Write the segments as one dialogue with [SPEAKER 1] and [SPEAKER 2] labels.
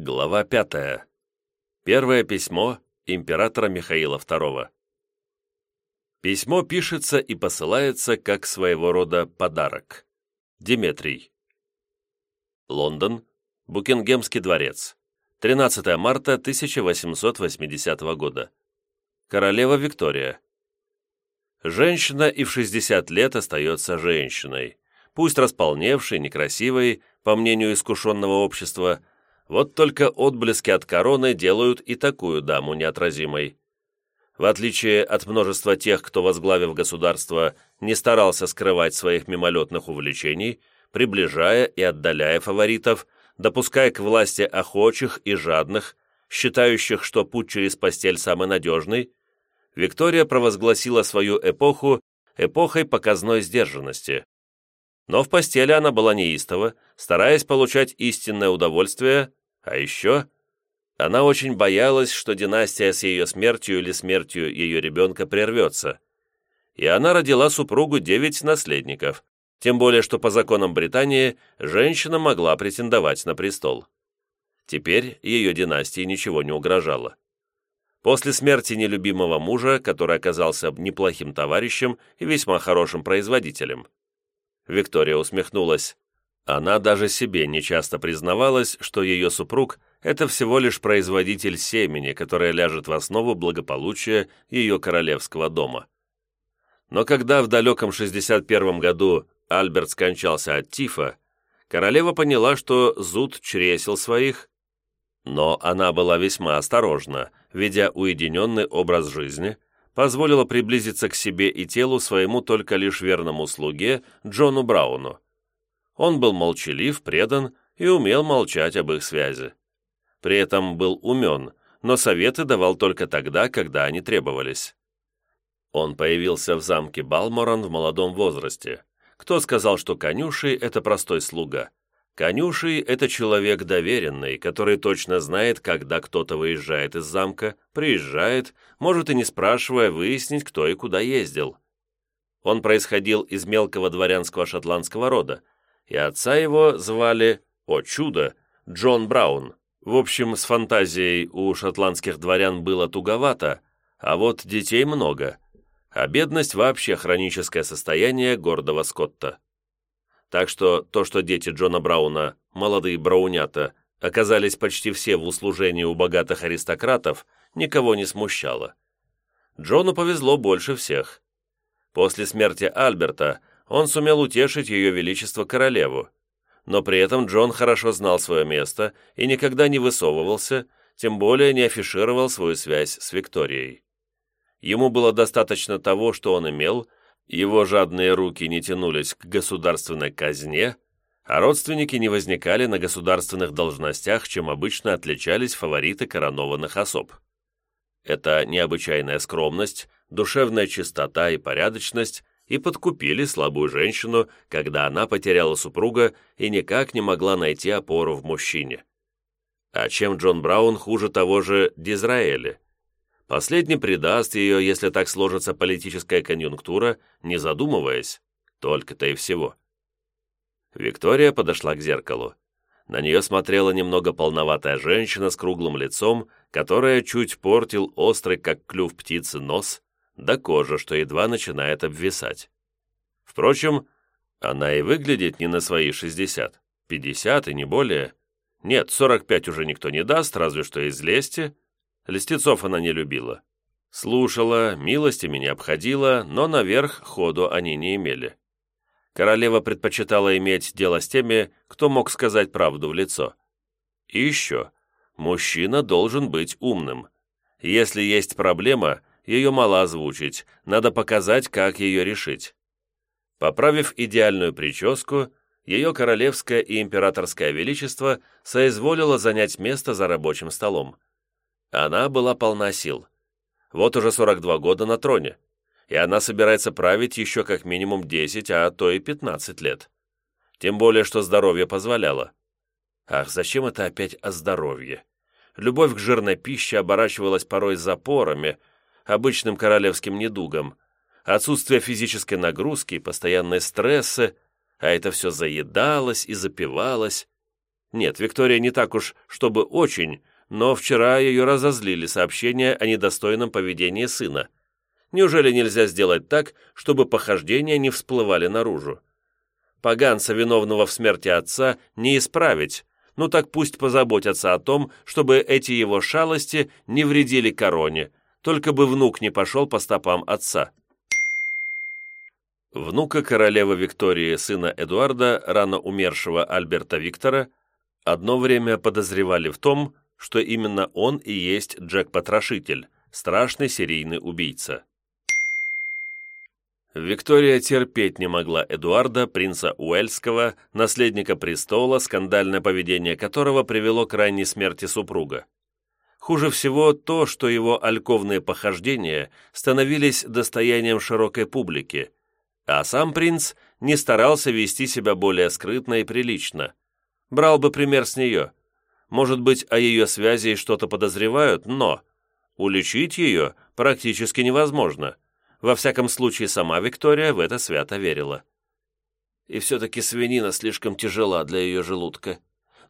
[SPEAKER 1] Глава пятая. Первое письмо императора Михаила II. Письмо пишется и посылается как своего рода подарок. Диметрий. Лондон. Букингемский дворец. 13 марта 1880 года. Королева Виктория. Женщина и в 60 лет остается женщиной. Пусть располневшей, некрасивой, по мнению искушенного общества, вот только отблески от короны делают и такую даму неотразимой. В отличие от множества тех, кто, возглавив государство, не старался скрывать своих мимолетных увлечений, приближая и отдаляя фаворитов, допуская к власти охочих и жадных, считающих, что путь через постель самый надежный, Виктория провозгласила свою эпоху эпохой показной сдержанности. Но в постели она была неистова, стараясь получать истинное удовольствие, а еще она очень боялась, что династия с ее смертью или смертью ее ребенка прервется. И она родила супругу девять наследников, тем более что по законам Британии женщина могла претендовать на престол. Теперь ее династии ничего не угрожало. После смерти нелюбимого мужа, который оказался неплохим товарищем и весьма хорошим производителем, Виктория усмехнулась. Она даже себе нечасто признавалась, что ее супруг – это всего лишь производитель семени, которое ляжет в основу благополучия ее королевского дома. Но когда в далеком 61 году Альберт скончался от тифа, королева поняла, что зуд чресел своих, но она была весьма осторожна, ведя уединенный образ жизни, позволила приблизиться к себе и телу своему только лишь верному слуге Джону Брауну. Он был молчалив, предан и умел молчать об их связи. При этом был умен, но советы давал только тогда, когда они требовались. Он появился в замке Балморан в молодом возрасте. Кто сказал, что конюший – это простой слуга? Конюший – это человек доверенный, который точно знает, когда кто-то выезжает из замка, приезжает, может и не спрашивая выяснить, кто и куда ездил. Он происходил из мелкого дворянского шотландского рода, и отца его звали, о чудо, Джон Браун. В общем, с фантазией у шотландских дворян было туговато, а вот детей много, а бедность вообще хроническое состояние гордого Скотта. Так что то, что дети Джона Брауна, молодые браунята, оказались почти все в услужении у богатых аристократов, никого не смущало. Джону повезло больше всех. После смерти Альберта он сумел утешить ее величество королеву. Но при этом Джон хорошо знал свое место и никогда не высовывался, тем более не афишировал свою связь с Викторией. Ему было достаточно того, что он имел, его жадные руки не тянулись к государственной казне, а родственники не возникали на государственных должностях, чем обычно отличались фавориты коронованных особ. Эта необычайная скромность, душевная чистота и порядочность и подкупили слабую женщину, когда она потеряла супруга и никак не могла найти опору в мужчине. А чем Джон Браун хуже того же Дизраэля? Последний предаст ее, если так сложится политическая конъюнктура, не задумываясь, только-то и всего. Виктория подошла к зеркалу. На нее смотрела немного полноватая женщина с круглым лицом, которая чуть портил острый, как клюв птицы, нос, до кожи, что едва начинает обвисать. Впрочем, она и выглядит не на свои 60, 50 и не более. Нет, 45 уже никто не даст, разве что из лести. Листецов она не любила. Слушала, милостями не обходила, но наверх ходу они не имели. Королева предпочитала иметь дело с теми, кто мог сказать правду в лицо. И еще, мужчина должен быть умным. Если есть проблема, ее мало озвучить, надо показать, как ее решить. Поправив идеальную прическу, ее королевское и императорское величество соизволило занять место за рабочим столом. Она была полна сил. Вот уже 42 года на троне, и она собирается править еще как минимум 10, а то и 15 лет. Тем более, что здоровье позволяло. Ах, зачем это опять о здоровье? Любовь к жирной пище оборачивалась порой запорами, обычным королевским недугом, отсутствие физической нагрузки, постоянные стрессы, а это все заедалось и запивалось. Нет, Виктория не так уж, чтобы очень, но вчера ее разозлили сообщения о недостойном поведении сына. Неужели нельзя сделать так, чтобы похождения не всплывали наружу? Поганца, виновного в смерти отца, не исправить, ну так пусть позаботятся о том, чтобы эти его шалости не вредили короне, только бы внук не пошел по стопам отца. Внука королевы Виктории, сына Эдуарда, рано умершего Альберта Виктора, одно время подозревали в том, что именно он и есть Джек-потрошитель, страшный серийный убийца. Виктория терпеть не могла Эдуарда, принца Уэльского, наследника престола, скандальное поведение которого привело к ранней смерти супруга. Хуже всего то, что его альковные похождения становились достоянием широкой публики, а сам принц не старался вести себя более скрытно и прилично. Брал бы пример с нее. Может быть, о ее связи что-то подозревают, но уличить ее практически невозможно. Во всяком случае, сама Виктория в это свято верила. И все-таки свинина слишком тяжела для ее желудка.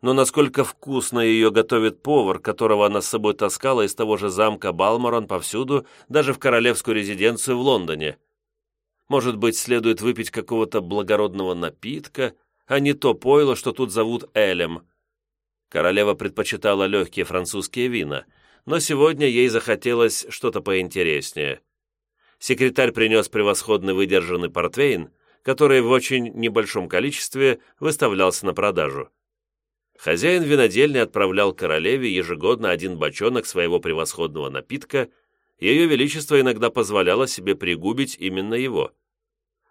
[SPEAKER 1] Но насколько вкусно ее готовит повар, которого она с собой таскала из того же замка Балморон повсюду, даже в королевскую резиденцию в Лондоне – может быть, следует выпить какого-то благородного напитка, а не то пойло, что тут зовут Элем. Королева предпочитала легкие французские вина, но сегодня ей захотелось что-то поинтереснее. Секретарь принес превосходный выдержанный портвейн, который в очень небольшом количестве выставлялся на продажу. Хозяин винодельни отправлял королеве ежегодно один бочонок своего превосходного напитка – ее величество иногда позволяло себе пригубить именно его.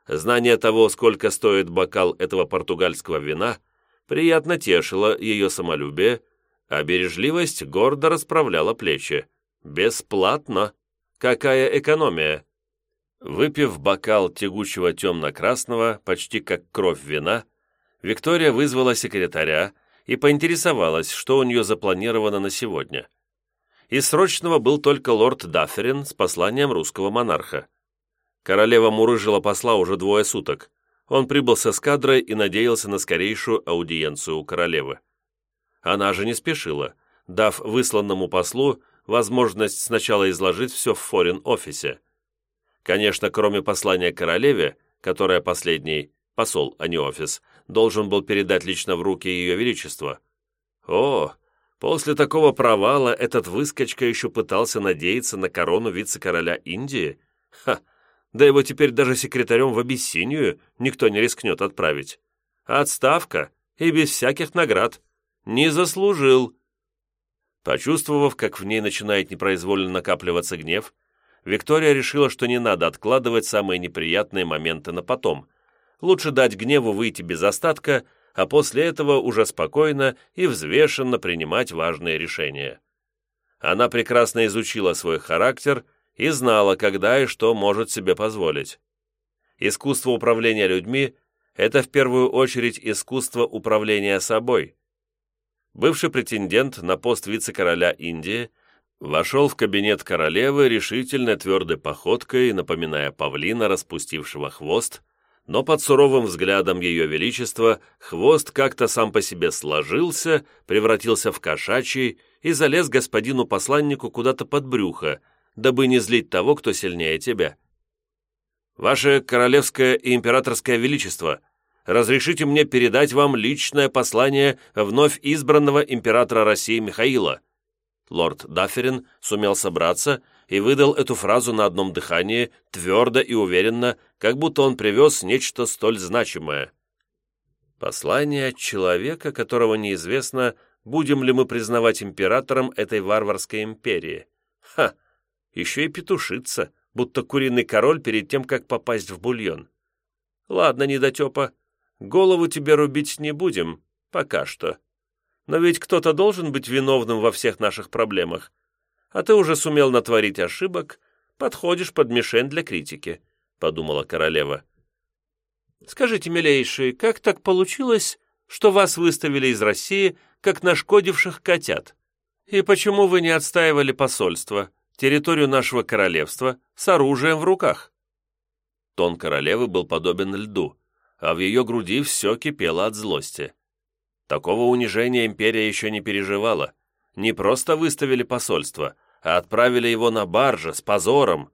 [SPEAKER 1] Знание того, сколько стоит бокал этого португальского вина, приятно тешило ее самолюбие, а бережливость гордо расправляла плечи. Бесплатно! Какая экономия! Выпив бокал тягучего темно-красного, почти как кровь вина, Виктория вызвала секретаря и поинтересовалась, что у нее запланировано на сегодня из срочного был только лорд Дафферин с посланием русского монарха. Королева мурыжила посла уже двое суток. Он прибыл с эскадрой и надеялся на скорейшую аудиенцию у королевы. Она же не спешила, дав высланному послу возможность сначала изложить все в форин-офисе. Конечно, кроме послания королеве, которое последний, посол, а не офис, должен был передать лично в руки ее величества. О, После такого провала этот выскочка еще пытался надеяться на корону вице-короля Индии? Ха! Да его теперь даже секретарем в Абиссинию никто не рискнет отправить. Отставка и без всяких наград. Не заслужил. Почувствовав, как в ней начинает непроизвольно накапливаться гнев, Виктория решила, что не надо откладывать самые неприятные моменты на потом. Лучше дать гневу выйти без остатка а после этого уже спокойно и взвешенно принимать важные решения. Она прекрасно изучила свой характер и знала, когда и что может себе позволить. Искусство управления людьми – это в первую очередь искусство управления собой. Бывший претендент на пост вице-короля Индии вошел в кабинет королевы решительно твердой походкой, напоминая павлина, распустившего хвост, но под суровым взглядом Ее Величества хвост как-то сам по себе сложился, превратился в кошачий и залез господину посланнику куда-то под брюхо, дабы не злить того, кто сильнее тебя. «Ваше королевское и императорское величество, разрешите мне передать вам личное послание вновь избранного императора России Михаила». Лорд Дафферин сумел собраться и выдал эту фразу на одном дыхании, твердо и уверенно, как будто он привез нечто столь значимое. Послание от человека, которого неизвестно, будем ли мы признавать императором этой варварской империи. Ха! Еще и петушится, будто куриный король перед тем, как попасть в бульон. Ладно, недотепа, голову тебе рубить не будем, пока что. Но ведь кто-то должен быть виновным во всех наших проблемах а ты уже сумел натворить ошибок, подходишь под мишень для критики», — подумала королева. «Скажите, милейший, как так получилось, что вас выставили из России, как нашкодивших котят? И почему вы не отстаивали посольство, территорию нашего королевства, с оружием в руках?» Тон королевы был подобен льду, а в ее груди все кипело от злости. Такого унижения империя еще не переживала. Не просто выставили посольство, а отправили его на барже с позором.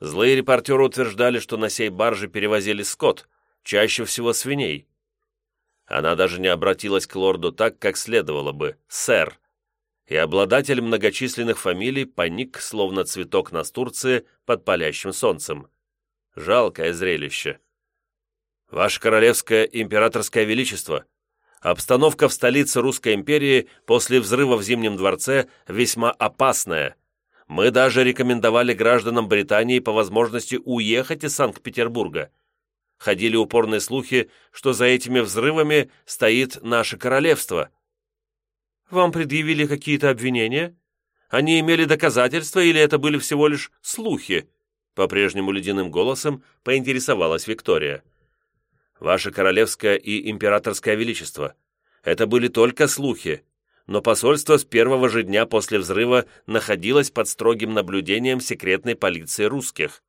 [SPEAKER 1] Злые репортеры утверждали, что на сей барже перевозили скот, чаще всего свиней. Она даже не обратилась к лорду так, как следовало бы, сэр. И обладатель многочисленных фамилий паник, словно цветок настурции под палящим солнцем. Жалкое зрелище. «Ваше королевское императорское величество», Обстановка в столице Русской империи после взрыва в Зимнем дворце весьма опасная. Мы даже рекомендовали гражданам Британии по возможности уехать из Санкт-Петербурга. Ходили упорные слухи, что за этими взрывами стоит наше королевство. Вам предъявили какие-то обвинения? Они имели доказательства или это были всего лишь слухи? По-прежнему ледяным голосом поинтересовалась Виктория. Ваше королевское и императорское величество, это были только слухи, но посольство с первого же дня после взрыва находилось под строгим наблюдением секретной полиции русских.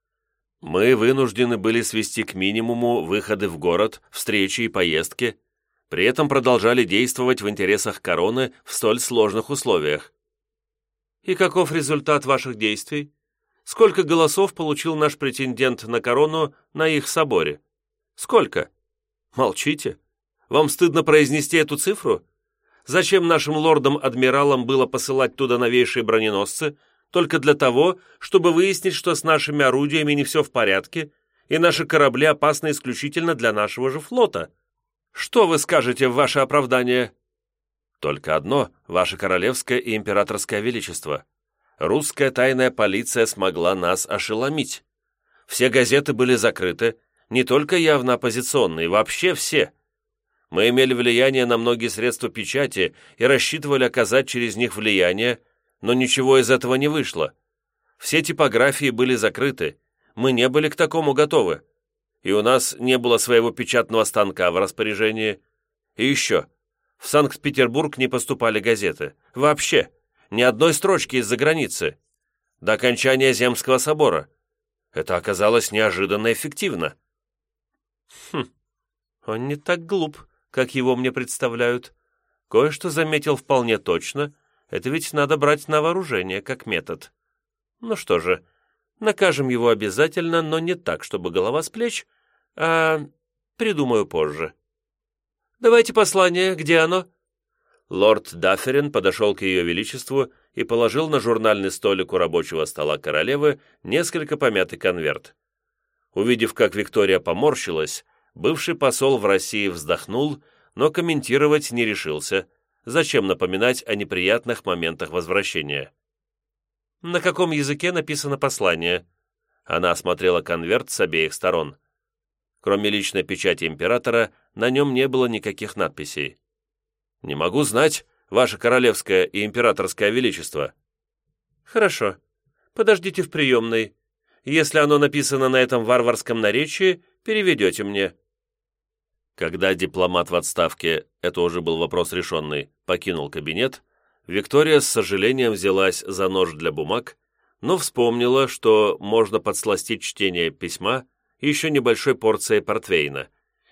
[SPEAKER 1] Мы вынуждены были свести к минимуму выходы в город, встречи и поездки, при этом продолжали действовать в интересах короны в столь сложных условиях. И каков результат ваших действий? Сколько голосов получил наш претендент на корону на их соборе? Сколько? Молчите. Вам стыдно произнести эту цифру? Зачем нашим лордам-адмиралам было посылать туда новейшие броненосцы? Только для того, чтобы выяснить, что с нашими орудиями не все в порядке, и наши корабли опасны исключительно для нашего же флота. Что вы скажете в ваше оправдание? Только одно, ваше королевское и императорское величество. Русская тайная полиция смогла нас ошеломить. Все газеты были закрыты, не только явно оппозиционные, вообще все. Мы имели влияние на многие средства печати и рассчитывали оказать через них влияние, но ничего из этого не вышло. Все типографии были закрыты, мы не были к такому готовы. И у нас не было своего печатного станка в распоряжении. И еще, в Санкт-Петербург не поступали газеты. Вообще, ни одной строчки из-за границы. До окончания Земского собора. Это оказалось неожиданно эффективно. Хм, он не так глуп, как его мне представляют. Кое-что заметил вполне точно. Это ведь надо брать на вооружение, как метод. Ну что же, накажем его обязательно, но не так, чтобы голова с плеч, а придумаю позже. Давайте послание, где оно?» Лорд Дафферин подошел к ее величеству и положил на журнальный столик у рабочего стола королевы несколько помятый конверт. Увидев, как Виктория поморщилась, Бывший посол в России вздохнул, но комментировать не решился. Зачем напоминать о неприятных моментах возвращения? «На каком языке написано послание?» Она осмотрела конверт с обеих сторон. Кроме личной печати императора, на нем не было никаких надписей. «Не могу знать, ваше королевское и императорское величество». «Хорошо. Подождите в приемной. Если оно написано на этом варварском наречии, переведете мне». Когда дипломат в отставке, это уже был вопрос решенный, покинул кабинет, Виктория с сожалением взялась за нож для бумаг, но вспомнила, что можно подсластить чтение письма еще небольшой порцией портвейна,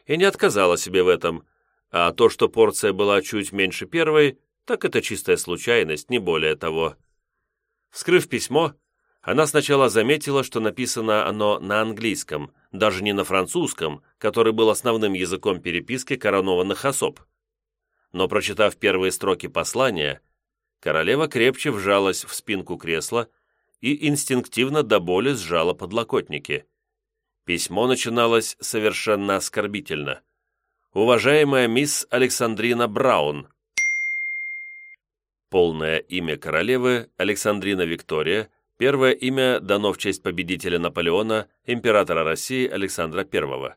[SPEAKER 1] и не отказала себе в этом, а то, что порция была чуть меньше первой, так это чистая случайность, не более того. Вскрыв письмо, она сначала заметила, что написано оно на английском, даже не на французском, который был основным языком переписки коронованных особ. Но прочитав первые строки послания, королева крепче вжалась в спинку кресла и инстинктивно до боли сжала подлокотники. Письмо начиналось совершенно оскорбительно. «Уважаемая мисс Александрина Браун», Полное имя королевы Александрина Виктория – Первое имя дано в честь победителя Наполеона, императора России Александра I.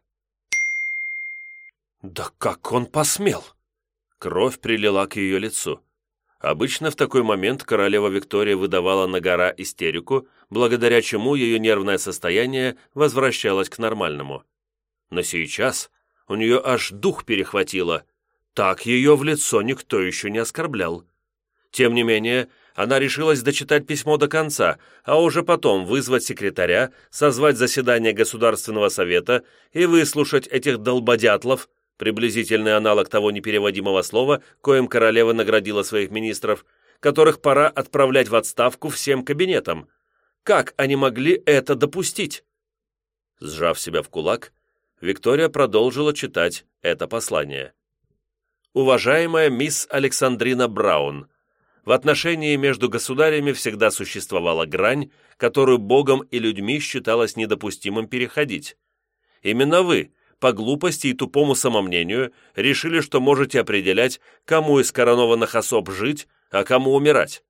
[SPEAKER 1] «Да как он посмел!» Кровь прилила к ее лицу. Обычно в такой момент королева Виктория выдавала на гора истерику, благодаря чему ее нервное состояние возвращалось к нормальному. Но сейчас у нее аж дух перехватило. Так ее в лицо никто еще не оскорблял. Тем не менее, она решилась дочитать письмо до конца, а уже потом вызвать секретаря, созвать заседание Государственного совета и выслушать этих долбодятлов, приблизительный аналог того непереводимого слова, коим королева наградила своих министров, которых пора отправлять в отставку всем кабинетам. Как они могли это допустить? Сжав себя в кулак, Виктория продолжила читать это послание. «Уважаемая мисс Александрина Браун, в отношении между государями всегда существовала грань, которую Богом и людьми считалось недопустимым переходить. Именно вы, по глупости и тупому самомнению, решили, что можете определять, кому из коронованных особ жить, а кому умирать.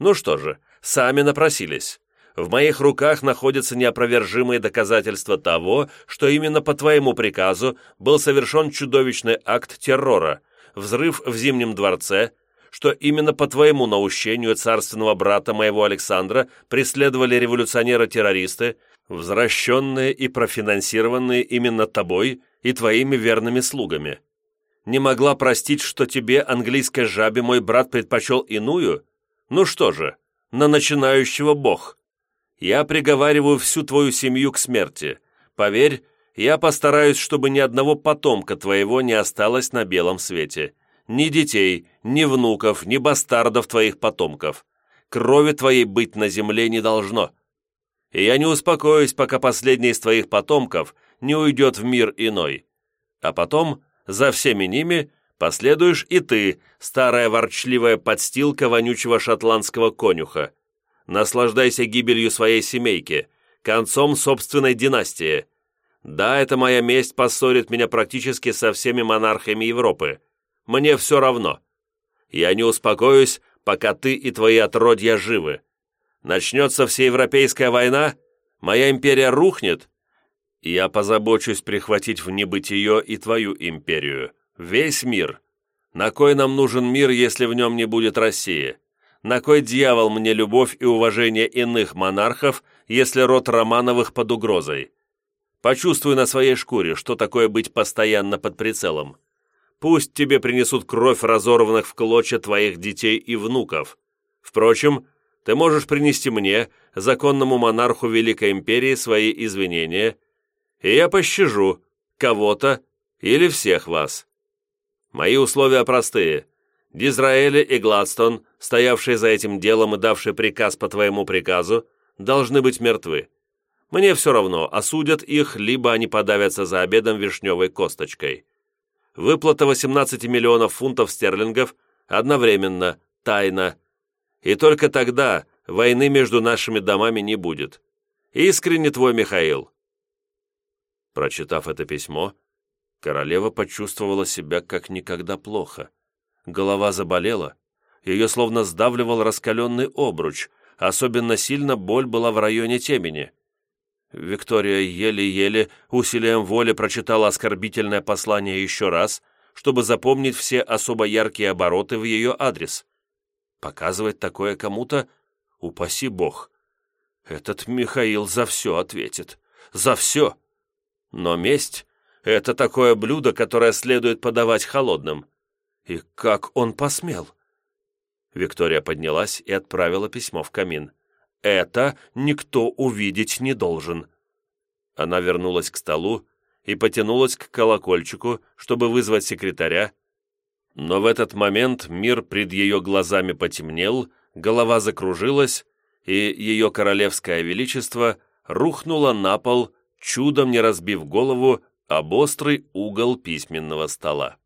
[SPEAKER 1] Ну что же, сами напросились в моих руках находятся неопровержимые доказательства того, что именно по твоему приказу был совершен чудовищный акт террора, взрыв в Зимнем дворце, что именно по твоему наущению царственного брата моего Александра преследовали революционеры-террористы, возвращенные и профинансированные именно тобой и твоими верными слугами. Не могла простить, что тебе, английской жабе, мой брат предпочел иную? Ну что же, на начинающего бог. Я приговариваю всю твою семью к смерти. Поверь, я постараюсь, чтобы ни одного потомка твоего не осталось на белом свете. Ни детей, ни внуков, ни бастардов твоих потомков. Крови твоей быть на земле не должно. И я не успокоюсь, пока последний из твоих потомков не уйдет в мир иной. А потом, за всеми ними, последуешь и ты, старая ворчливая подстилка вонючего шотландского конюха наслаждайся гибелью своей семейки, концом собственной династии. Да, эта моя месть поссорит меня практически со всеми монархами Европы. Мне все равно. Я не успокоюсь, пока ты и твои отродья живы. Начнется всеевропейская война, моя империя рухнет, я позабочусь прихватить в небытие и твою империю, весь мир. На кой нам нужен мир, если в нем не будет России? На кой дьявол мне любовь и уважение иных монархов, если род Романовых под угрозой? Почувствуй на своей шкуре, что такое быть постоянно под прицелом. Пусть тебе принесут кровь разорванных в клочья твоих детей и внуков. Впрочем, ты можешь принести мне, законному монарху Великой Империи, свои извинения, и я пощажу кого-то или всех вас. Мои условия простые. Дизраэли и Гладстон, стоявшие за этим делом и давшие приказ по твоему приказу, должны быть мертвы. Мне все равно, осудят их, либо они подавятся за обедом вишневой косточкой. Выплата 18 миллионов фунтов стерлингов одновременно, тайно. И только тогда войны между нашими домами не будет. Искренне твой Михаил. Прочитав это письмо, королева почувствовала себя как никогда плохо. Голова заболела, ее словно сдавливал раскаленный обруч, особенно сильно боль была в районе темени. Виктория еле-еле усилием воли прочитала оскорбительное послание еще раз, чтобы запомнить все особо яркие обороты в ее адрес. Показывать такое кому-то, упаси бог. Этот Михаил за все ответит. За все. Но месть — это такое блюдо, которое следует подавать холодным. И как он посмел? Виктория поднялась и отправила письмо в камин. «Это никто увидеть не должен». Она вернулась к столу и потянулась к колокольчику, чтобы вызвать секретаря, но в этот момент мир пред ее глазами потемнел, голова закружилась, и ее королевское величество рухнуло на пол, чудом не разбив голову об острый угол письменного стола.